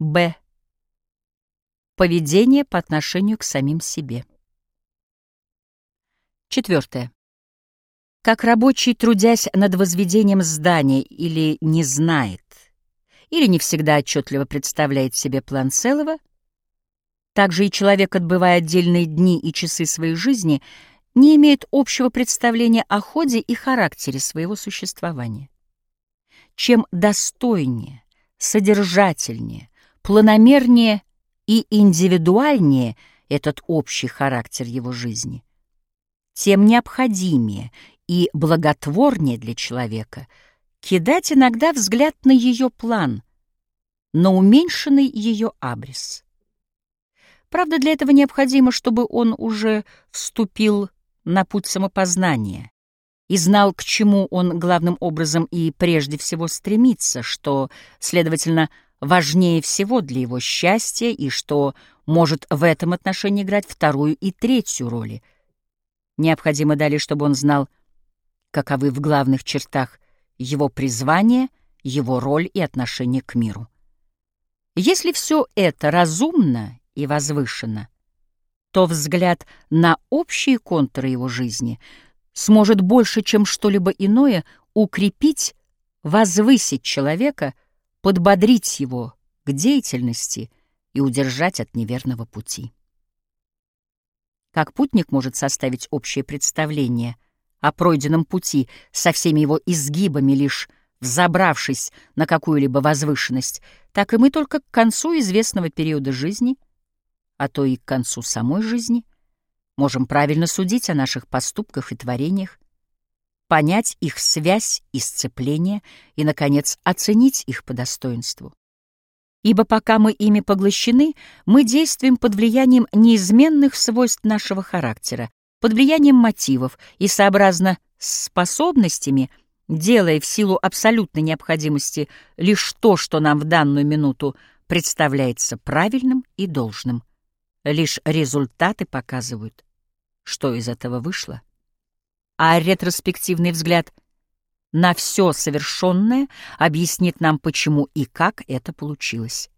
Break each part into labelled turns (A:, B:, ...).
A: Б. Поведение по отношению к самим себе. Четвертое. Как рабочий, трудясь над возведением здания, или не знает, или не всегда отчетливо представляет себе план целого, так же и человек, отбывая отдельные дни и часы своей жизни, не имеет общего представления о ходе и характере своего существования. Чем достойнее, содержательнее, планомернее и индивидуальнее этот общий характер его жизни, тем необходимее и благотворнее для человека кидать иногда взгляд на ее план, на уменьшенный ее абрис. Правда, для этого необходимо, чтобы он уже вступил на путь самопознания и знал, к чему он главным образом и прежде всего стремится, что, следовательно, важнее всего для его счастья и что может в этом отношении играть вторую и третью роли. Необходимо далее, чтобы он знал, каковы в главных чертах его призвание, его роль и отношение к миру. Если все это разумно и возвышенно, то взгляд на общие контуры его жизни сможет больше, чем что-либо иное, укрепить, возвысить человека, подбодрить его к деятельности и удержать от неверного пути. Как путник может составить общее представление о пройденном пути со всеми его изгибами, лишь взобравшись на какую-либо возвышенность, так и мы только к концу известного периода жизни, а то и к концу самой жизни, можем правильно судить о наших поступках и творениях, понять их связь и сцепление и, наконец, оценить их по достоинству. Ибо пока мы ими поглощены, мы действуем под влиянием неизменных свойств нашего характера, под влиянием мотивов и сообразно способностями, делая в силу абсолютной необходимости лишь то, что нам в данную минуту представляется правильным и должным. Лишь результаты показывают, что из этого вышло. А ретроспективный взгляд на все совершенное объяснит нам, почему и как это получилось.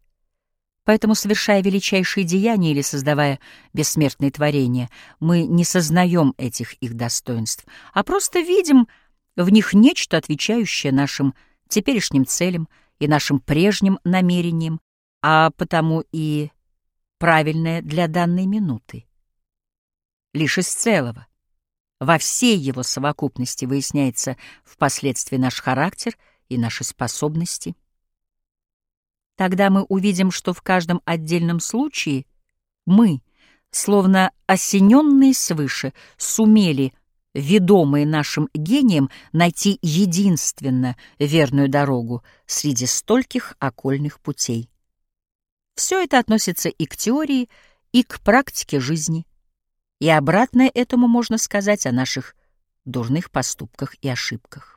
A: Поэтому, совершая величайшие деяния или создавая бессмертные творения, мы не сознаем этих их достоинств, а просто видим в них нечто, отвечающее нашим теперешним целям и нашим прежним намерениям, а потому и правильное для данной минуты. Лишь из целого, во всей его совокупности выясняется впоследствии наш характер и наши способности — Тогда мы увидим, что в каждом отдельном случае мы, словно осененные свыше, сумели, ведомые нашим гением, найти единственно верную дорогу среди стольких окольных путей. Все это относится и к теории, и к практике жизни, и обратное этому можно сказать о наших дурных поступках и ошибках.